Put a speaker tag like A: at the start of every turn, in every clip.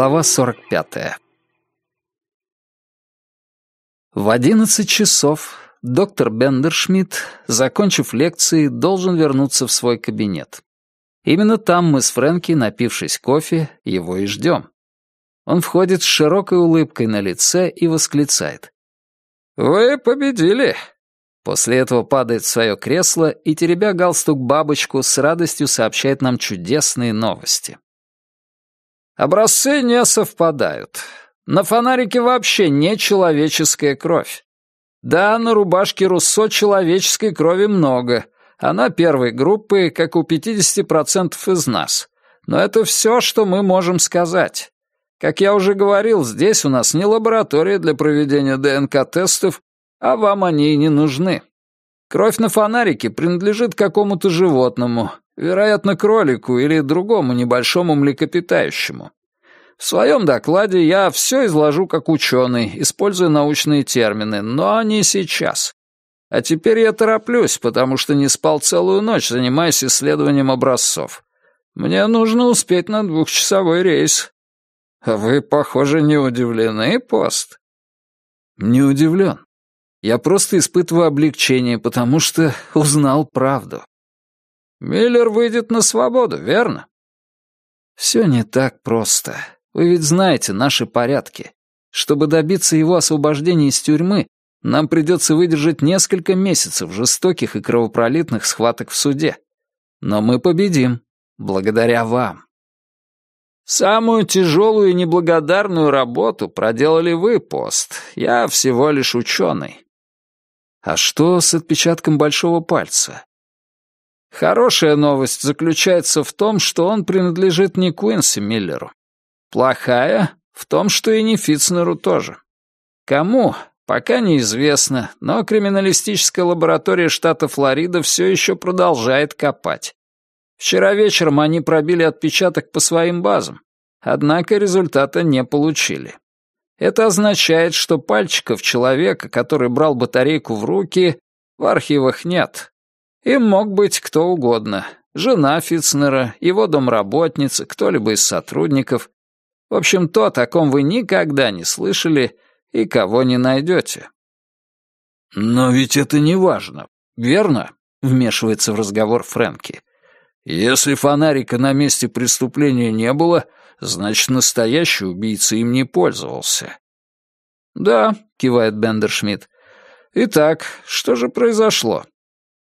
A: Глава 45. В 11 часов доктор Бендершмидт, закончив лекции, должен вернуться в свой кабинет. Именно там мы с Фрэнки, напившись кофе, его и ждем. Он входит с широкой улыбкой на лице и восклицает. «Вы победили!» После этого падает в свое кресло и, теребя галстук бабочку, с радостью сообщает нам чудесные новости. Образцы не совпадают. На фонарике вообще не человеческая кровь. Да, на рубашке Руссо человеческой крови много. Она первой группы, как у 50% из нас. Но это все, что мы можем сказать. Как я уже говорил, здесь у нас не лаборатория для проведения ДНК-тестов, а вам они и не нужны. Кровь на фонарике принадлежит какому-то животному, вероятно, кролику или другому небольшому млекопитающему. В своем докладе я все изложу как ученый, используя научные термины, но не сейчас. А теперь я тороплюсь, потому что не спал целую ночь, занимаясь исследованием образцов. Мне нужно успеть на двухчасовой рейс. Вы, похоже, не удивлены, пост? Не удивлен. Я просто испытываю облегчение, потому что узнал правду. Миллер выйдет на свободу, верно? Все не так просто. Вы ведь знаете наши порядки. Чтобы добиться его освобождения из тюрьмы, нам придется выдержать несколько месяцев жестоких и кровопролитных схваток в суде. Но мы победим, благодаря вам. Самую тяжелую и неблагодарную работу проделали вы, пост. Я всего лишь ученый. А что с отпечатком большого пальца? Хорошая новость заключается в том, что он принадлежит не Куинси Миллеру. Плохая в том, что и не Фитцнеру тоже. Кому, пока неизвестно, но криминалистическая лаборатория штата Флорида все еще продолжает копать. Вчера вечером они пробили отпечаток по своим базам, однако результата не получили. Это означает, что пальчиков человека, который брал батарейку в руки, в архивах нет. Им мог быть кто угодно. Жена Фитцнера, его домработница, кто-либо из сотрудников. В общем, тот, о ком вы никогда не слышали и кого не найдете. «Но ведь это не важно, верно?» — вмешивается в разговор Фрэнки. «Если фонарика на месте преступления не было, значит, настоящий убийца им не пользовался». «Да», — кивает Бендершмидт. «Итак, что же произошло?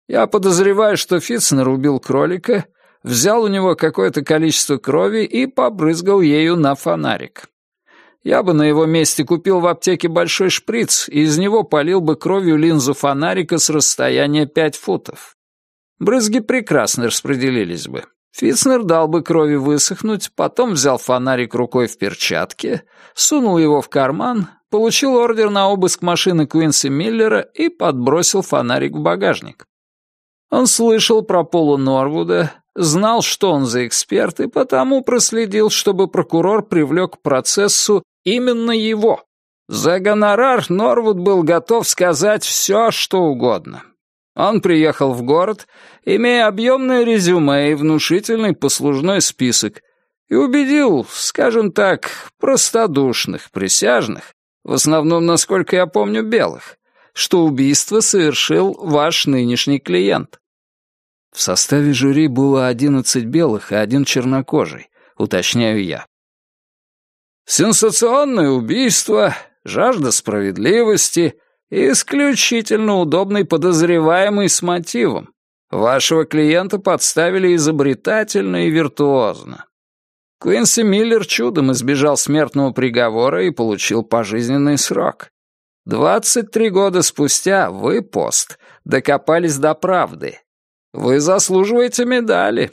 A: Я подозреваю, что Фитцнер убил кролика, взял у него какое-то количество крови и побрызгал ею на фонарик. Я бы на его месте купил в аптеке большой шприц и из него полил бы кровью линзу фонарика с расстояния пять футов. Брызги прекрасно распределились бы. Фитцнер дал бы крови высохнуть, потом взял фонарик рукой в перчатке, сунул его в карман, получил ордер на обыск машины Куинси Миллера и подбросил фонарик в багажник. Он слышал про Пола Норвуда, знал, что он за эксперт, и потому проследил, чтобы прокурор привлек к процессу именно его. За гонорар Норвуд был готов сказать все, что угодно. Он приехал в город, имея объемное резюме и внушительный послужной список, и убедил, скажем так, простодушных присяжных, в основном, насколько я помню, белых, что убийство совершил ваш нынешний клиент. В составе жюри было одиннадцать белых и один чернокожий, уточняю я. Сенсационное убийство, жажда справедливости исключительно удобный подозреваемый с мотивом. Вашего клиента подставили изобретательно и виртуозно. Куинси Миллер чудом избежал смертного приговора и получил пожизненный срок. Двадцать три года спустя вы, пост, докопались до правды. Вы заслуживаете медали.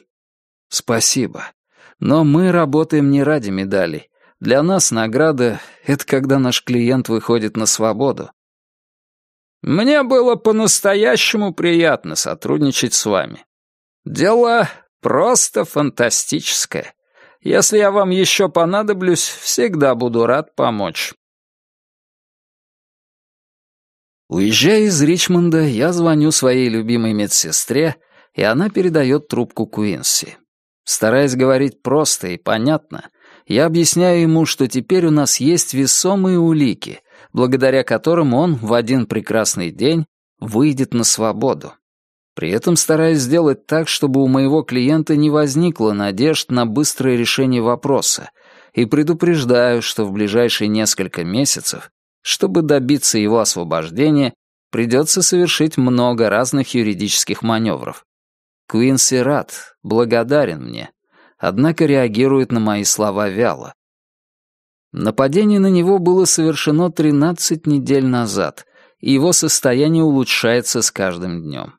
A: Спасибо. Но мы работаем не ради медалей. Для нас награда — это когда наш клиент выходит на свободу. Мне было по-настоящему приятно сотрудничать с вами. Дело просто фантастическое. Если я вам еще понадоблюсь, всегда буду рад помочь. Уезжая из Ричмонда, я звоню своей любимой медсестре, и она передает трубку Куинси. Стараясь говорить просто и понятно, Я объясняю ему, что теперь у нас есть весомые улики, благодаря которым он в один прекрасный день выйдет на свободу. При этом стараюсь сделать так, чтобы у моего клиента не возникло надежд на быстрое решение вопроса, и предупреждаю, что в ближайшие несколько месяцев, чтобы добиться его освобождения, придется совершить много разных юридических маневров. Куинси рад, благодарен мне, однако реагирует на мои слова вяло. Нападение на него было совершено 13 недель назад, и его состояние улучшается с каждым днем.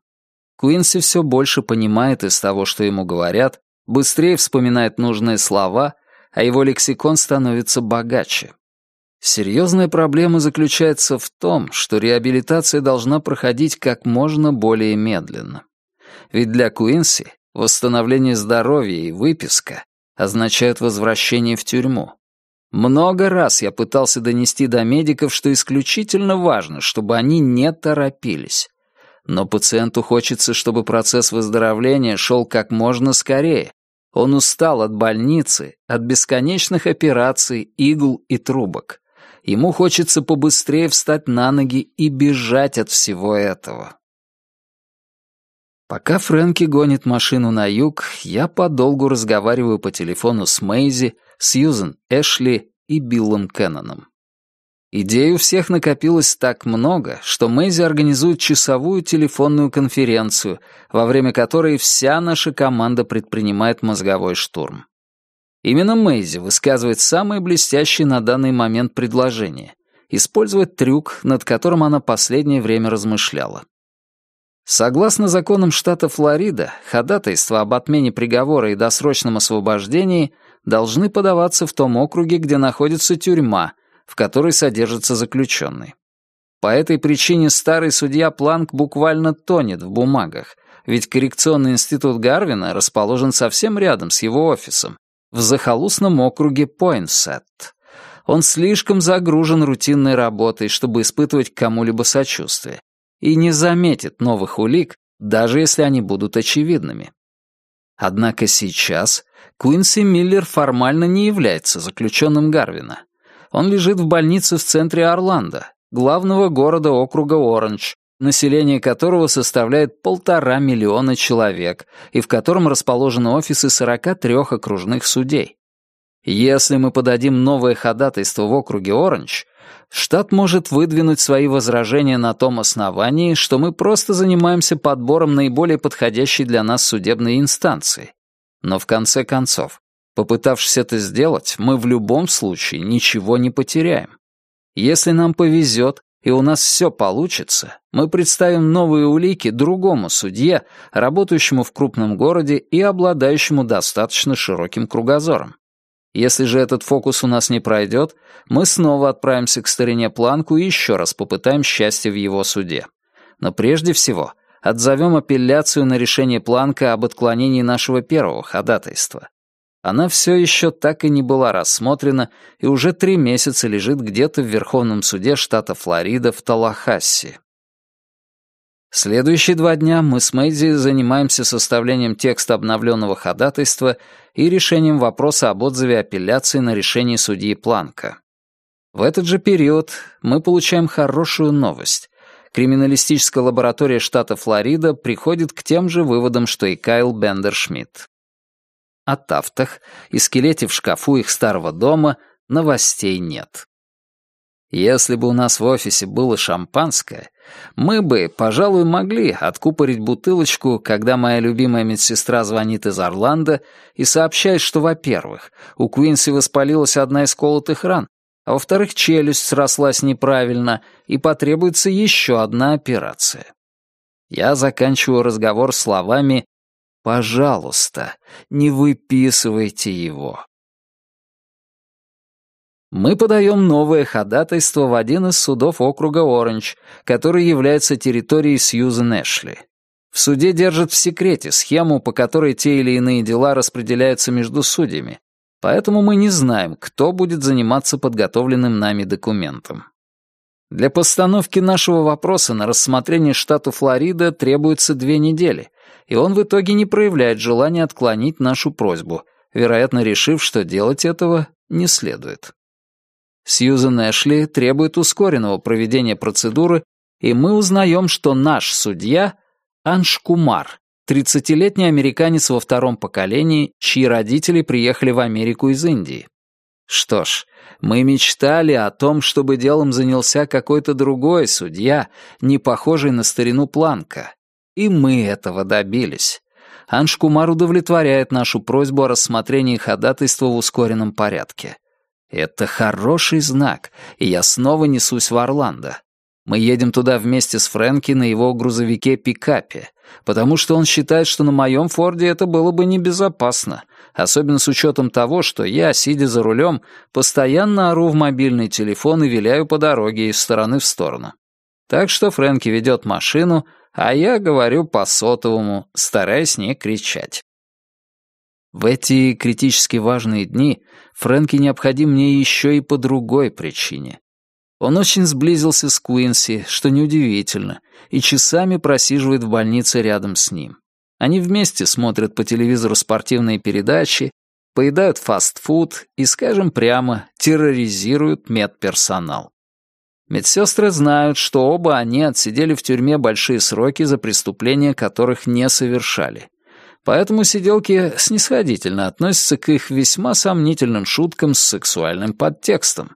A: Куинси все больше понимает из того, что ему говорят, быстрее вспоминает нужные слова, а его лексикон становится богаче. Серьезная проблема заключается в том, что реабилитация должна проходить как можно более медленно. Ведь для Куинси восстановление здоровья и выписка означают возвращение в тюрьму. Много раз я пытался донести до медиков, что исключительно важно, чтобы они не торопились. Но пациенту хочется, чтобы процесс выздоровления шел как можно скорее. Он устал от больницы, от бесконечных операций, игл и трубок. Ему хочется побыстрее встать на ноги и бежать от всего этого. Пока Фрэнки гонит машину на юг, я подолгу разговариваю по телефону с Мэйзи, Сьюзен Эшли и Биллом Кенноном. Идей у всех накопилось так много, что Мэйзи организует часовую телефонную конференцию, во время которой вся наша команда предпринимает мозговой штурм. Именно Мэйзи высказывает самые блестящие на данный момент предложения, использовать трюк, над которым она последнее время размышляла. Согласно законам штата Флорида, ходатайства об отмене приговора и досрочном освобождении должны подаваться в том округе, где находится тюрьма, в которой содержится заключенный. По этой причине старый судья Планк буквально тонет в бумагах, ведь коррекционный институт Гарвина расположен совсем рядом с его офисом, в захолустном округе Пойнсет. Он слишком загружен рутинной работой, чтобы испытывать к кому-либо сочувствие, и не заметит новых улик, даже если они будут очевидными. Однако сейчас Куинси Миллер формально не является заключенным Гарвина. Он лежит в больнице в центре Орландо, главного города округа Оранж, население которого составляет полтора миллиона человек и в котором расположены офисы 43 окружных судей. Если мы подадим новое ходатайство в округе Оранж, штат может выдвинуть свои возражения на том основании, что мы просто занимаемся подбором наиболее подходящей для нас судебной инстанции. Но в конце концов, попытавшись это сделать, мы в любом случае ничего не потеряем. Если нам повезет, и у нас все получится, мы представим новые улики другому судье, работающему в крупном городе и обладающему достаточно широким кругозором. Если же этот фокус у нас не пройдет, мы снова отправимся к старине Планку и еще раз попытаем счастье в его суде. Но прежде всего отзовем апелляцию на решение Планка об отклонении нашего первого ходатайства. Она все еще так и не была рассмотрена и уже три месяца лежит где-то в Верховном суде штата Флорида в Талахасси. Следующие два дня мы с Мэйзи занимаемся составлением текста обновленного ходатайства и решением вопроса об отзыве апелляции на решение судьи Планка. В этот же период мы получаем хорошую новость. Криминалистическая лаборатория штата Флорида приходит к тем же выводам, что и Кайл Бендершмидт о тафтах и скелете в шкафу их старого дома новостей нет. Если бы у нас в офисе было шампанское, мы бы, пожалуй, могли откупорить бутылочку, когда моя любимая медсестра звонит из Орландо и сообщает, что, во-первых, у Куинси воспалилась одна из колотых ран, а во-вторых, челюсть срослась неправильно и потребуется еще одна операция. Я заканчиваю разговор словами Пожалуйста, не выписывайте его. Мы подаем новое ходатайство в один из судов округа Оранж, который является территорией Сьюзен Эшли. В суде держат в секрете схему, по которой те или иные дела распределяются между судьями, поэтому мы не знаем, кто будет заниматься подготовленным нами документом. Для постановки нашего вопроса на рассмотрение штату Флорида требуется две недели, и он в итоге не проявляет желания отклонить нашу просьбу, вероятно, решив, что делать этого не следует. Сьюзен Эшли требует ускоренного проведения процедуры, и мы узнаем, что наш судья — Анш Кумар, 30-летний американец во втором поколении, чьи родители приехали в Америку из Индии. Что ж, мы мечтали о том, чтобы делом занялся какой-то другой судья, не похожий на старину Планка. И мы этого добились. Аншкумар удовлетворяет нашу просьбу о рассмотрении ходатайства в ускоренном порядке. Это хороший знак, и я снова несусь в Орландо. Мы едем туда вместе с Фрэнки на его грузовике-пикапе, потому что он считает, что на моем Форде это было бы небезопасно, особенно с учетом того, что я, сидя за рулем, постоянно ору в мобильный телефон и виляю по дороге из стороны в сторону. Так что Фрэнки ведет машину, а я говорю по сотовому, стараясь не кричать. В эти критически важные дни Фрэнки необходим мне еще и по другой причине. Он очень сблизился с Куинси, что неудивительно, и часами просиживает в больнице рядом с ним. Они вместе смотрят по телевизору спортивные передачи, поедают фастфуд и, скажем прямо, терроризируют медперсонал. Медсестры знают, что оба они отсидели в тюрьме большие сроки за преступления, которых не совершали. Поэтому сиделки снисходительно относятся к их весьма сомнительным шуткам с сексуальным подтекстом.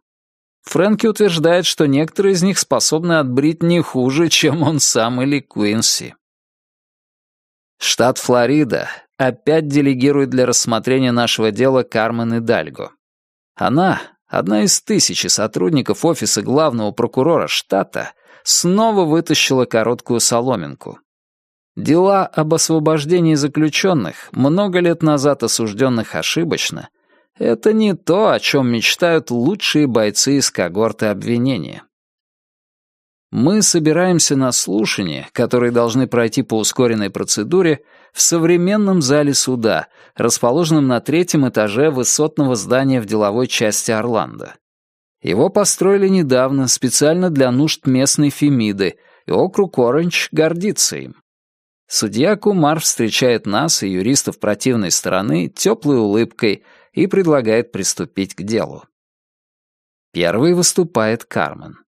A: Фрэнки утверждает, что некоторые из них способны отбрить не хуже, чем он сам или Куинси. Штат Флорида опять делегирует для рассмотрения нашего дела Кармен Идальго. Она, одна из тысячи сотрудников офиса главного прокурора штата, снова вытащила короткую соломинку. Дела об освобождении заключенных, много лет назад осужденных ошибочно, это не то, о чем мечтают лучшие бойцы из когорты обвинения. Мы собираемся на слушания, которые должны пройти по ускоренной процедуре, в современном зале суда, расположенном на третьем этаже высотного здания в деловой части Орландо. Его построили недавно специально для нужд местной Фемиды, и округ Оранж гордится им. Судья Кумар встречает нас и юристов противной стороны теплой улыбкой и предлагает приступить к делу. Первый выступает Кармен.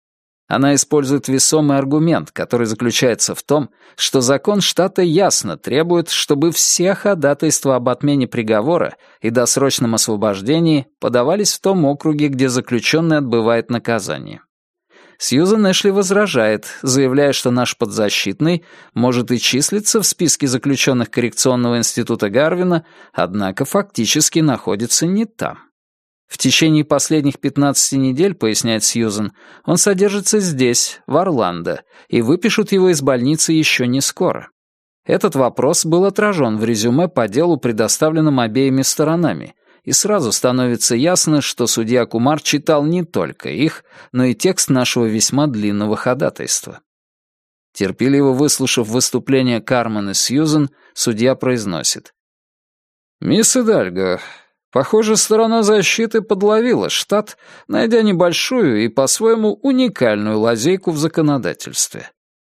A: Она использует весомый аргумент, который заключается в том, что закон штата ясно требует, чтобы все ходатайства об отмене приговора и досрочном освобождении подавались в том округе, где заключенный отбывает наказание. Сьюзан Эшли возражает, заявляя, что наш подзащитный может и числиться в списке заключенных коррекционного института Гарвина, однако фактически находится не там. В течение последних 15 недель, поясняет Сьюзен, он содержится здесь, в Орландо, и выпишут его из больницы еще не скоро. Этот вопрос был отражен в резюме по делу, предоставленном обеими сторонами, и сразу становится ясно, что судья Кумар читал не только их, но и текст нашего весьма длинного ходатайства. Терпеливо выслушав выступление Кармен и Сьюзен, судья произносит. «Мисс Идальго, Похоже, сторона защиты подловила штат, найдя небольшую и по-своему уникальную лазейку в законодательстве.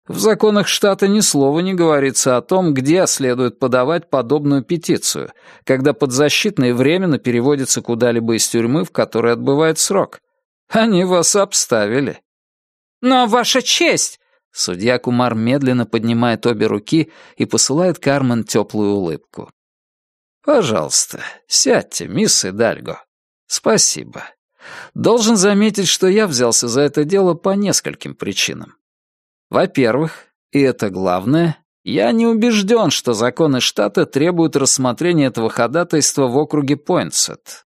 A: В законах штата ни слова не говорится о том, где следует подавать подобную петицию, когда подзащитный временно переводится куда-либо из тюрьмы, в которой отбывает срок. Они вас обставили.
B: «Но, Ваша честь!»
A: Судья Кумар медленно поднимает обе руки и посылает Кармен теплую улыбку. «Пожалуйста, сядьте, мисс Идальго. Спасибо. Должен заметить, что я взялся за это дело по нескольким причинам. Во-первых, и это главное, я не убежден, что законы штата требуют рассмотрения этого ходатайства в округе Пойнтсет.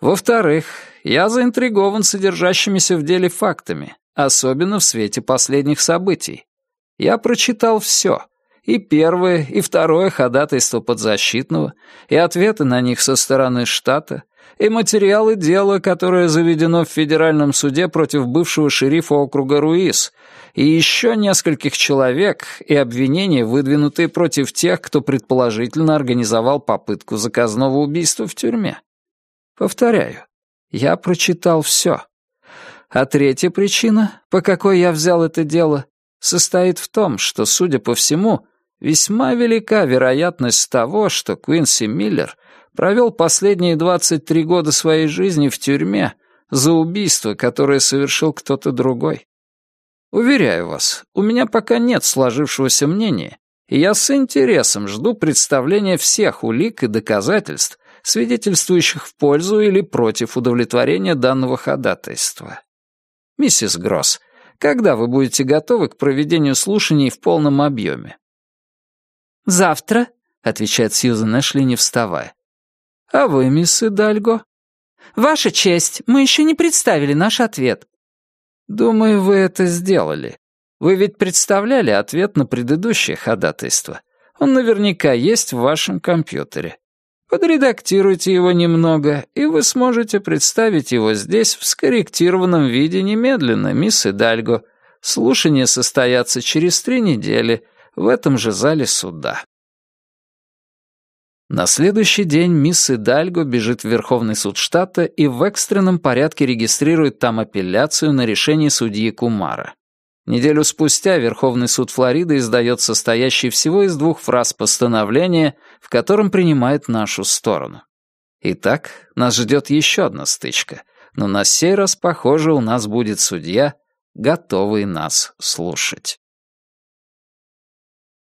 A: Во-вторых, я заинтригован содержащимися в деле фактами, особенно в свете последних событий. Я прочитал все — и первое, и второе ходатайство подзащитного, и ответы на них со стороны штата, и материалы дела, которое заведено в федеральном суде против бывшего шерифа округа Руис, и еще нескольких человек, и обвинения, выдвинутые против тех, кто предположительно организовал попытку заказного убийства в тюрьме. Повторяю, я прочитал все. А третья причина, по какой я взял это дело, состоит в том, что, судя по всему, Весьма велика вероятность того, что Куинси Миллер провел последние 23 года своей жизни в тюрьме за убийство, которое совершил кто-то другой. Уверяю вас, у меня пока нет сложившегося мнения, и я с интересом жду представления всех улик и доказательств, свидетельствующих в пользу или против удовлетворения данного ходатайства. Миссис Гросс, когда вы будете готовы к проведению слушаний в полном объеме?
B: «Завтра», — отвечает Сьюзен Эшли, не вставая. «А вы, мисс Идальго?» «Ваша честь, мы еще не представили наш ответ».
A: «Думаю, вы это сделали. Вы ведь представляли ответ на предыдущее ходатайство. Он наверняка есть в вашем компьютере. Подредактируйте его немного, и вы сможете представить его здесь в скорректированном виде немедленно, мисс Идальго. Слушания состоятся через три недели в этом же зале суда. На следующий день мисс Идальго бежит в Верховный суд штата и в экстренном порядке регистрирует там апелляцию на решение судьи Кумара. Неделю спустя Верховный суд Флориды издает состоящий всего из двух фраз постановление, в котором принимает нашу сторону. Итак, нас ждет еще одна стычка, но на сей раз, похоже, у нас будет судья, готовый нас слушать.